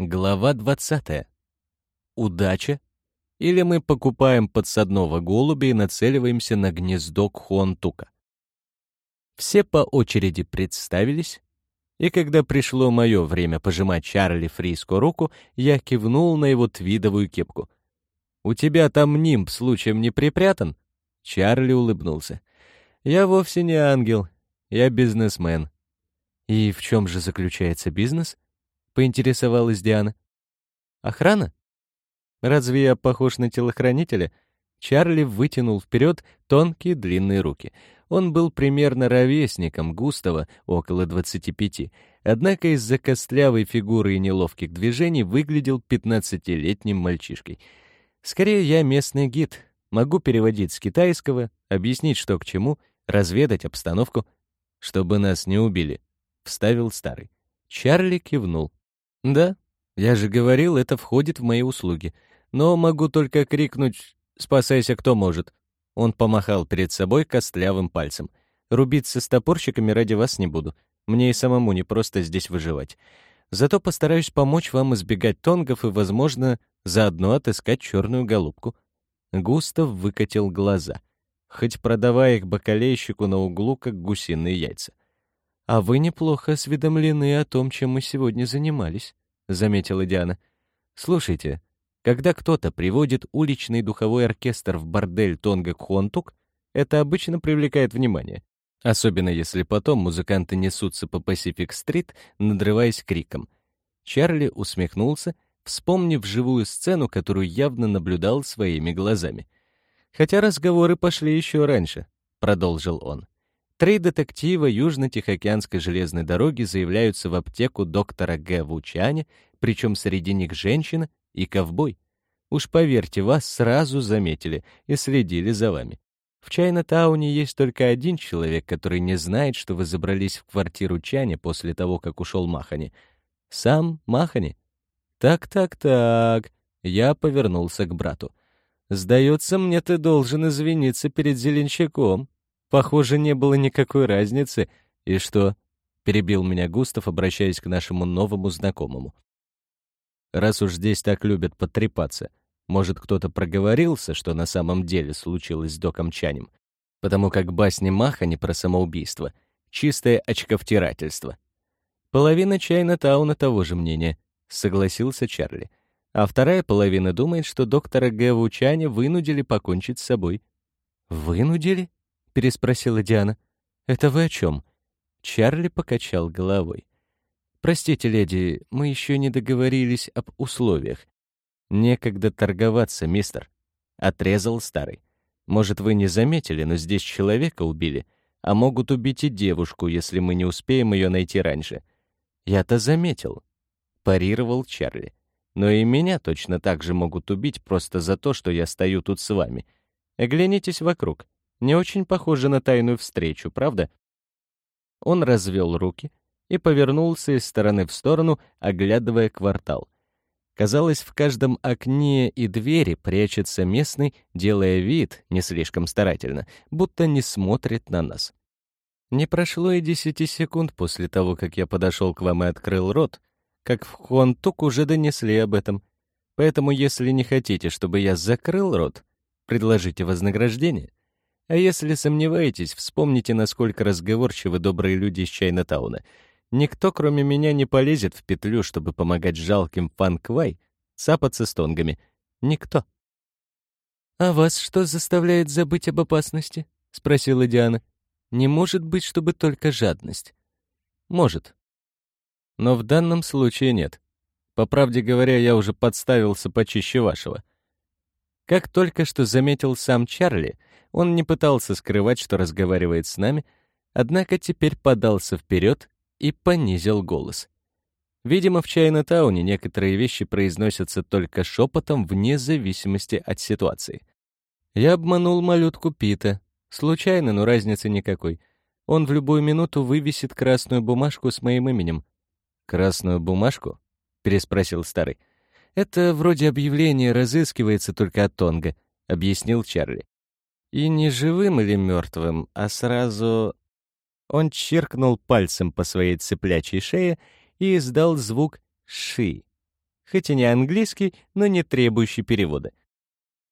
Глава 20. Удача? Или мы покупаем подсадного голубя и нацеливаемся на гнездо Кхуантука? Все по очереди представились, и когда пришло мое время пожимать Чарли Фриско руку, я кивнул на его твидовую кепку. «У тебя там нимб случаем не припрятан?» Чарли улыбнулся. «Я вовсе не ангел, я бизнесмен». «И в чем же заключается бизнес?» — поинтересовалась Диана. «Охрана? Разве я похож на телохранителя?» Чарли вытянул вперед тонкие длинные руки. Он был примерно ровесником Густава, около 25, однако из-за костлявой фигуры и неловких движений выглядел 15-летним мальчишкой. Скорее, я местный гид, могу переводить с китайского, объяснить, что к чему, разведать обстановку, чтобы нас не убили, — вставил старый. Чарли кивнул. «Да, я же говорил, это входит в мои услуги. Но могу только крикнуть «Спасайся, кто может!» Он помахал перед собой костлявым пальцем. «Рубиться с топорщиками ради вас не буду. Мне и самому не просто здесь выживать. Зато постараюсь помочь вам избегать тонгов и, возможно, заодно отыскать черную голубку». Густав выкатил глаза, хоть продавая их бакалейщику на углу, как гусиные яйца. «А вы неплохо осведомлены о том, чем мы сегодня занимались», — заметила Диана. «Слушайте, когда кто-то приводит уличный духовой оркестр в бордель Тонга Кхуантук, это обычно привлекает внимание. Особенно если потом музыканты несутся по Пасифик-стрит, надрываясь криком. Чарли усмехнулся, вспомнив живую сцену, которую явно наблюдал своими глазами. «Хотя разговоры пошли еще раньше», — продолжил он. Три детектива Южно-Тихоокеанской железной дороги заявляются в аптеку доктора Г. Вучане, причем среди них женщина, и ковбой. Уж поверьте, вас сразу заметили и следили за вами. В Чайна-тауне есть только один человек, который не знает, что вы забрались в квартиру Чани после того, как ушел Махани. Сам Махани. Так-так-так. Я повернулся к брату. Сдается мне, ты должен извиниться перед Зеленщиком. Похоже, не было никакой разницы. И что? Перебил меня Густав, обращаясь к нашему новому знакомому. Раз уж здесь так любят потрепаться, может, кто-то проговорился, что на самом деле случилось с доком Чанем, потому как басни Маха не про самоубийство, чистое очковтирательство. Половина Чайна-тауна того же мнения, согласился Чарли. А вторая половина думает, что доктора Г. Вучаня вынудили покончить с собой. «Вынудили?» — переспросила Диана. «Это вы о чем?» Чарли покачал головой. «Простите, леди, мы еще не договорились об условиях. Некогда торговаться, мистер», — отрезал старый. «Может, вы не заметили, но здесь человека убили, а могут убить и девушку, если мы не успеем ее найти раньше». «Я-то заметил», — парировал Чарли. «Но и меня точно так же могут убить просто за то, что я стою тут с вами. Оглянитесь вокруг. Не очень похоже на тайную встречу, правда?» Он развел руки, и повернулся из стороны в сторону, оглядывая квартал. Казалось, в каждом окне и двери прячется местный, делая вид, не слишком старательно, будто не смотрит на нас. Не прошло и десяти секунд после того, как я подошел к вам и открыл рот, как в Хуантук уже донесли об этом. Поэтому, если не хотите, чтобы я закрыл рот, предложите вознаграждение. А если сомневаетесь, вспомните, насколько разговорчивы добрые люди из Чайнатауна — Никто, кроме меня, не полезет в петлю, чтобы помогать жалким фанквай цапаться с тонгами. Никто. «А вас что заставляет забыть об опасности?» — спросила Диана. «Не может быть, чтобы только жадность». «Может. Но в данном случае нет. По правде говоря, я уже подставился почище вашего». Как только что заметил сам Чарли, он не пытался скрывать, что разговаривает с нами, однако теперь подался вперед и понизил голос. Видимо, в Чайна-тауне некоторые вещи произносятся только шепотом вне зависимости от ситуации. Я обманул малютку Пита. Случайно, но разницы никакой. Он в любую минуту вывесит красную бумажку с моим именем. «Красную бумажку?» — переспросил старый. «Это вроде объявление разыскивается только от Тонга», — объяснил Чарли. «И не живым или мертвым, а сразу он чиркнул пальцем по своей цыплячьей шее и издал звук «ши». хоть и не английский, но не требующий перевода.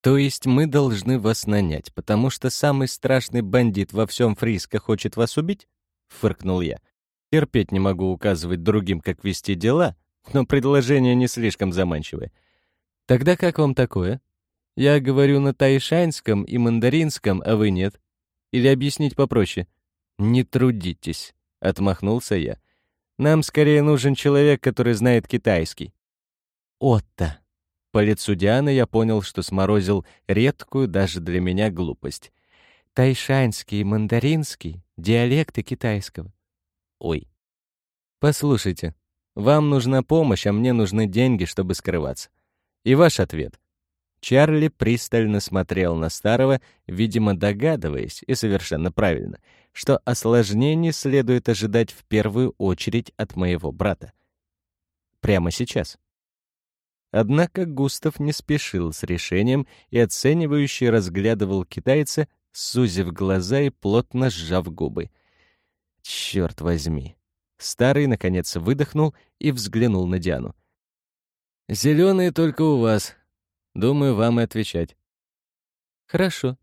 То есть мы должны вас нанять, потому что самый страшный бандит во всем Фриско хочет вас убить? Фыркнул я. Терпеть не могу указывать другим, как вести дела, но предложение не слишком заманчивое. Тогда как вам такое? Я говорю на тайшанском и мандаринском, а вы нет. Или объяснить попроще? Не трудитесь, отмахнулся я. Нам скорее нужен человек, который знает китайский. Отто. По лицу Дианы я понял, что сморозил редкую даже для меня глупость. Тайшанский и мандаринский — диалекты китайского. Ой. Послушайте, вам нужна помощь, а мне нужны деньги, чтобы скрываться. И ваш ответ. Чарли пристально смотрел на старого, видимо, догадываясь, и совершенно правильно, что осложнений следует ожидать в первую очередь от моего брата. Прямо сейчас. Однако Густав не спешил с решением и оценивающе разглядывал китайца, сузив глаза и плотно сжав губы. Черт возьми. Старый, наконец, выдохнул и взглянул на Диану. «Зеленые только у вас. Думаю, вам и отвечать». «Хорошо».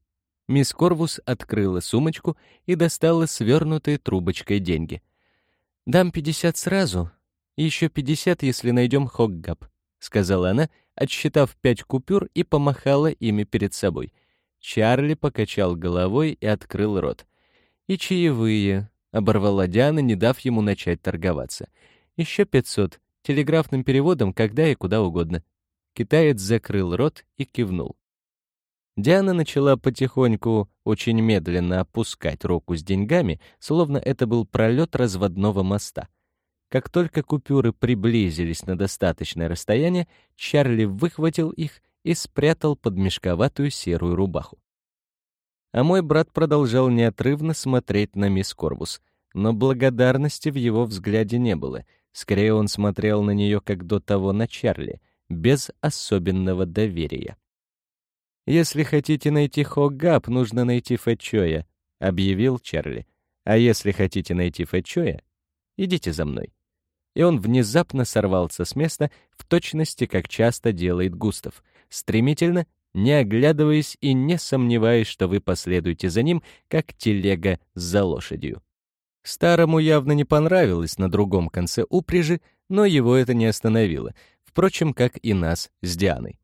Мисс Корвус открыла сумочку и достала свернутые трубочкой деньги. «Дам пятьдесят сразу, еще пятьдесят, если найдем Хоггап сказала она, отсчитав пять купюр и помахала ими перед собой. Чарли покачал головой и открыл рот. «И чаевые», — оборвала Диана, не дав ему начать торговаться. «Еще пятьсот. Телеграфным переводом когда и куда угодно». Китаец закрыл рот и кивнул. Диана начала потихоньку, очень медленно опускать руку с деньгами, словно это был пролет разводного моста — как только купюры приблизились на достаточное расстояние, Чарли выхватил их и спрятал под мешковатую серую рубаху. А мой брат продолжал неотрывно смотреть на мисс Корвус, но благодарности в его взгляде не было. Скорее, он смотрел на нее, как до того на Чарли, без особенного доверия. «Если хотите найти Хогап, нужно найти Фэтчоя», — объявил Чарли. «А если хотите найти Фэтчоя, идите за мной» и он внезапно сорвался с места, в точности, как часто делает Густав, стремительно, не оглядываясь и не сомневаясь, что вы последуете за ним, как телега за лошадью. Старому явно не понравилось на другом конце упряжи, но его это не остановило, впрочем, как и нас с Дианой.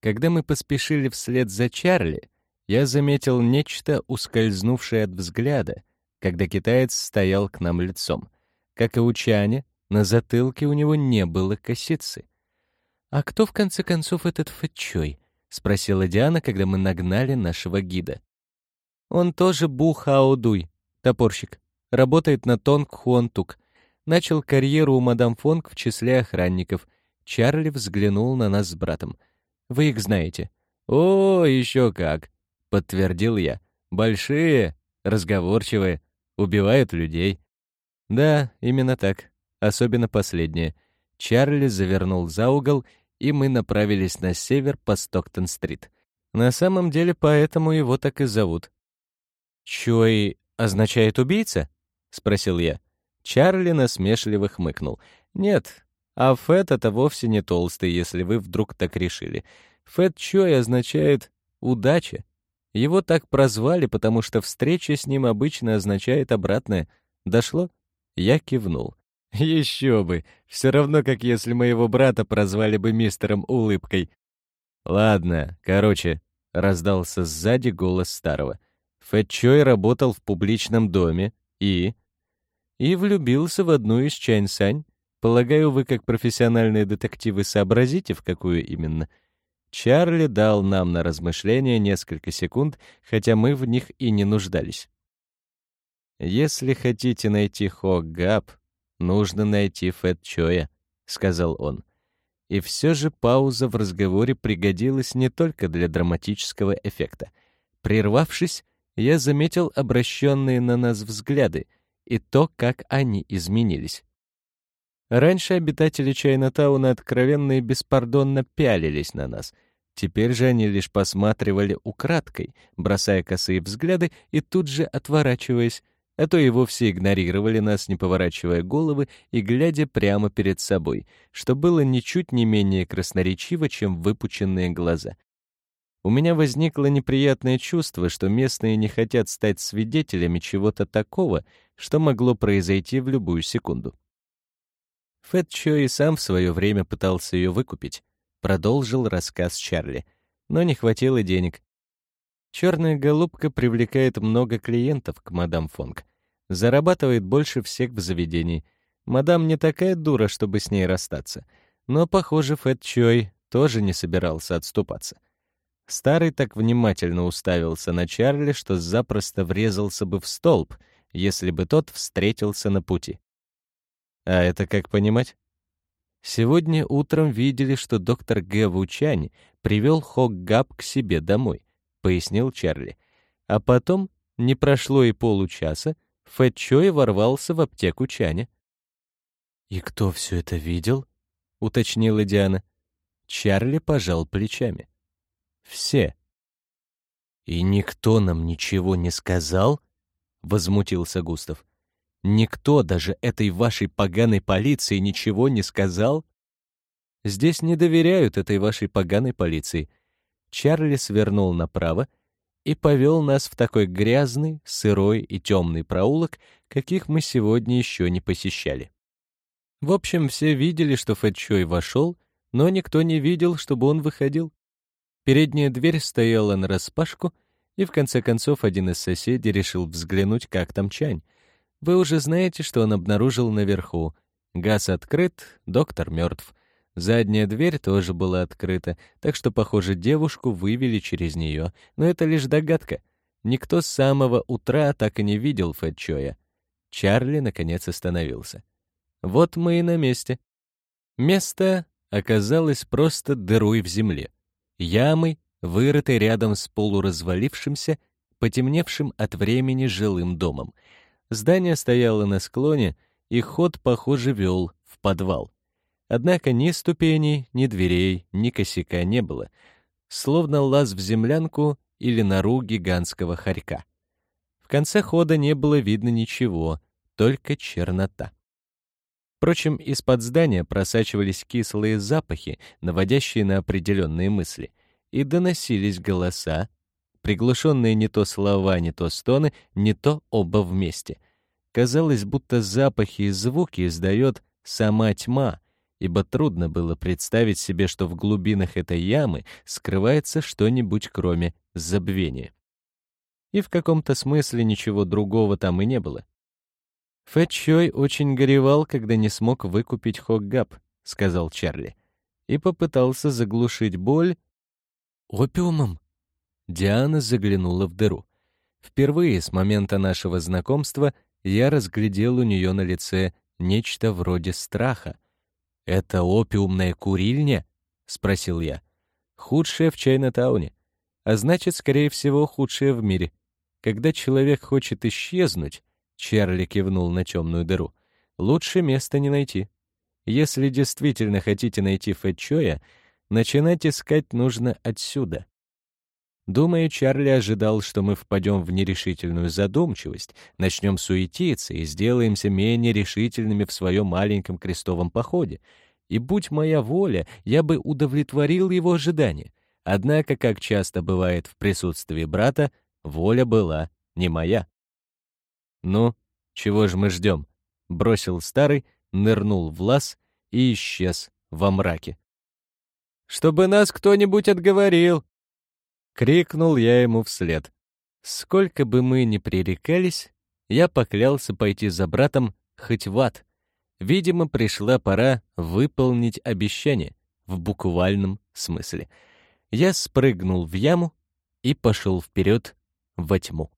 Когда мы поспешили вслед за Чарли, я заметил нечто, ускользнувшее от взгляда, когда китаец стоял к нам лицом. Как и у Чаня, на затылке у него не было косицы. «А кто, в конце концов, этот Фэтчой?» — спросила Диана, когда мы нагнали нашего гида. «Он тоже Бу Хаодуй, топорщик. Работает на Тонг Хуантук. Начал карьеру у мадам Фонг в числе охранников. Чарли взглянул на нас с братом. Вы их знаете?» «О, еще как!» — подтвердил я. «Большие, разговорчивые, убивают людей». «Да, именно так особенно последнее. Чарли завернул за угол, и мы направились на север по Стоктон-стрит. На самом деле, поэтому его так и зовут. «Чой означает убийца?» — спросил я. Чарли насмешливо хмыкнул. «Нет, а Фэт — это вовсе не толстый, если вы вдруг так решили. Фэт Чой означает «удача». Его так прозвали, потому что встреча с ним обычно означает обратное. Дошло? Я кивнул. Еще бы, все равно, как если моего брата прозвали бы мистером Улыбкой. Ладно, короче, раздался сзади голос старого. Фэт Чой работал в публичном доме и... И влюбился в одну из Чань-Сань. Полагаю, вы, как профессиональные детективы, сообразите, в какую именно. Чарли дал нам на размышление несколько секунд, хотя мы в них и не нуждались. Если хотите найти Хо Габ, нужно найти Фэт Чоя», — сказал он. И все же пауза в разговоре пригодилась не только для драматического эффекта. Прервавшись, я заметил обращенные на нас взгляды и то, как они изменились. Раньше обитатели Чайнатауна откровенно и беспардонно пялились на нас. Теперь же они лишь посматривали украдкой, бросая косые взгляды и тут же отворачиваясь, а то и вовсе игнорировали нас, не поворачивая головы и глядя прямо перед собой, что было ничуть не менее красноречиво, чем выпученные глаза. У меня возникло неприятное чувство, что местные не хотят стать свидетелями чего-то такого, что могло произойти в любую секунду. Фэт Чо и сам в свое время пытался ее выкупить, продолжил рассказ Чарли, но не хватило денег. Черная голубка привлекает много клиентов к мадам Фонг. Зарабатывает больше всех в заведении. Мадам не такая дура, чтобы с ней расстаться. Но, похоже, Фэт Чой тоже не собирался отступаться. Старый так внимательно уставился на Чарли, что запросто врезался бы в столб, если бы тот встретился на пути. А это как понимать? Сегодня утром видели, что доктор Г. Вучань привел Хоггаб к себе домой, пояснил Чарли. А потом, не прошло и получаса, Фэт Чой ворвался в аптеку Чаня. «И кто все это видел?» — уточнила Диана. Чарли пожал плечами. Все. И никто нам ничего не сказал? Возмутился Густав. Никто даже этой вашей поганой полиции ничего не сказал? Здесь не доверяют этой вашей поганой полиции. Чарли свернул направо и повел нас в такой грязный, сырой и темный проулок, каких мы сегодня еще не посещали. В общем, все видели, что Фэтчой вошел, но никто не видел, чтобы он выходил. Передняя дверь стояла нараспашку, и в конце концов один из соседей решил взглянуть, как там Чань. Вы уже знаете, что он обнаружил наверху. Газ открыт, доктор мертв. Задняя дверь тоже была открыта, так что, похоже, девушку вывели через нее. Но это лишь догадка. Никто с самого утра так и не видел Фэтчоя. Чарли, наконец, остановился. Вот мы и на месте. Место оказалось просто дырой в земле ямой, вырытой рядом с полуразвалившимся, потемневшим от времени жилым домом. Здание стояло на склоне, и ход, похоже, вел в подвал. Однако ни ступеней, ни дверей, ни косяка не было, словно лаз в землянку или нору гигантского хорька. В конце хода не было видно ничего, только чернота. Впрочем, из-под здания просачивались кислые запахи, наводящие на определенные мысли, и доносились голоса, приглушенные не то слова, не то стоны, не то оба вместе. Казалось, будто запахи и звуки издает сама тьма, ибо трудно было представить себе, что в глубинах этой ямы скрывается что-нибудь кроме забвения. И в каком-то смысле ничего другого там и не было. Фэт Чой очень горевал, когда не смог выкупить Хоггап, сказал Чарли, и попытался заглушить боль опиумом. Диана заглянула в дыру. Впервые с момента нашего знакомства я разглядел у нее на лице нечто вроде страха. «Это опиумная курильня?» — спросил я. «Худшая в Чайна-тауне, а значит, скорее всего, худшая в мире. Когда человек хочет исчезнуть, Чарли кивнул на темную дыру. Лучше места не найти. Если действительно хотите найти Фэтчоя, начинать искать нужно отсюда. Думаю, Чарли ожидал, что мы впадем в нерешительную задумчивость, начнем суетиться и сделаемся менее решительными в своем маленьком крестовом походе. И будь моя воля, я бы удовлетворил его ожидания. Однако, как часто бывает в присутствии брата, воля была не моя. «Ну, чего же мы ждем?» — бросил старый, нырнул в лаз и исчез во мраке. «Чтобы нас кто-нибудь отговорил!» — крикнул я ему вслед. Сколько бы мы ни пререкались, я поклялся пойти за братом хоть в ад. Видимо, пришла пора выполнить обещание в буквальном смысле. Я спрыгнул в яму и пошел вперед во тьму.